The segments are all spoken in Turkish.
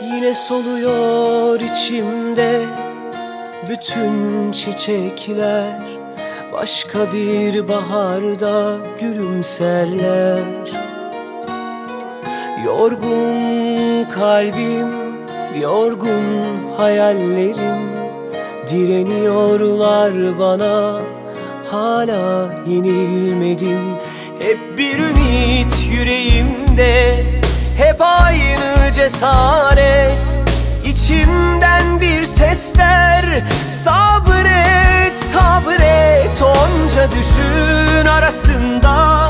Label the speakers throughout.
Speaker 1: Yine soluyor içimde bütün çiçekler. Başka bir baharda gülümserler. Yorgun kalbim, yorgun hayallerim. Direniyorlar bana, hala yenilmedim. Hep bir ümit yüreğimde, hep aynı cesaret. İçimden bir sesler Sabret, sabret. Onca düşün arasında.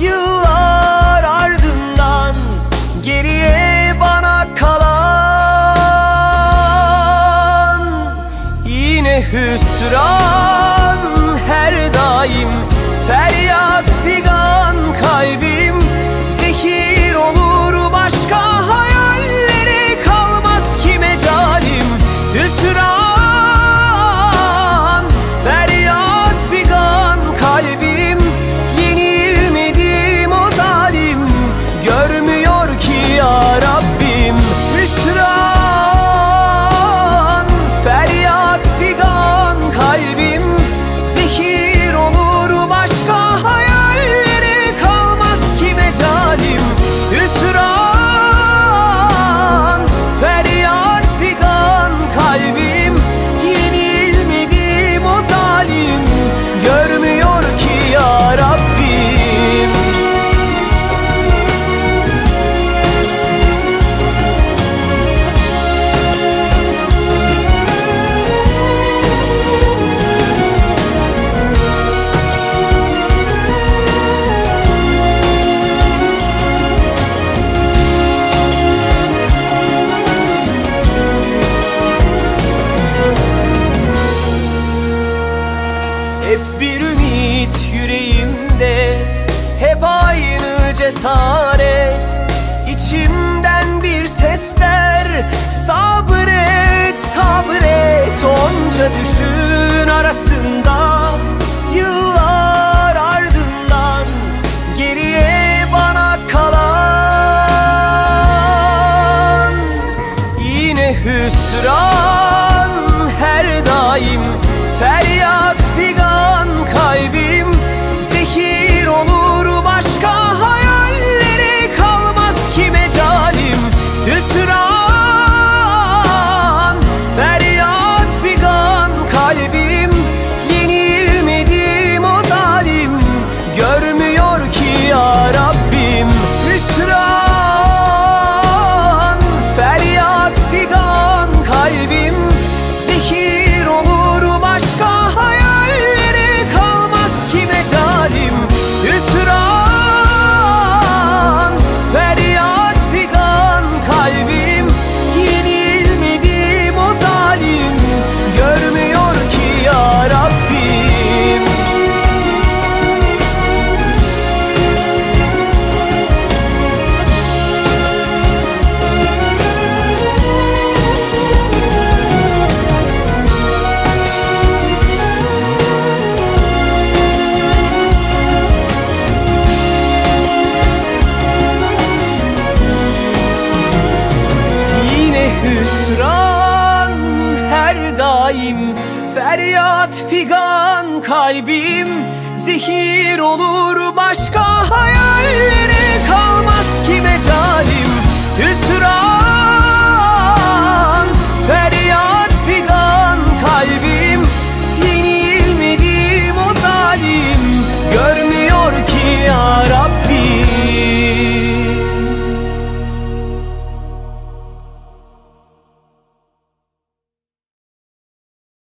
Speaker 1: Yıllar ardından Geriye bana kalan. Yine hüsran her daim. Feryat figan kalbim Hep bir ümit yüreğimde Hep aynı cesaret. İçimden bir sesler Sabret, sabret. Onca düşün arasında Yıllar ardından Geriye bana kalan. Yine hüsran her daim Feryat figan kalbim daim Feryat figan kalbim Zehir olur başka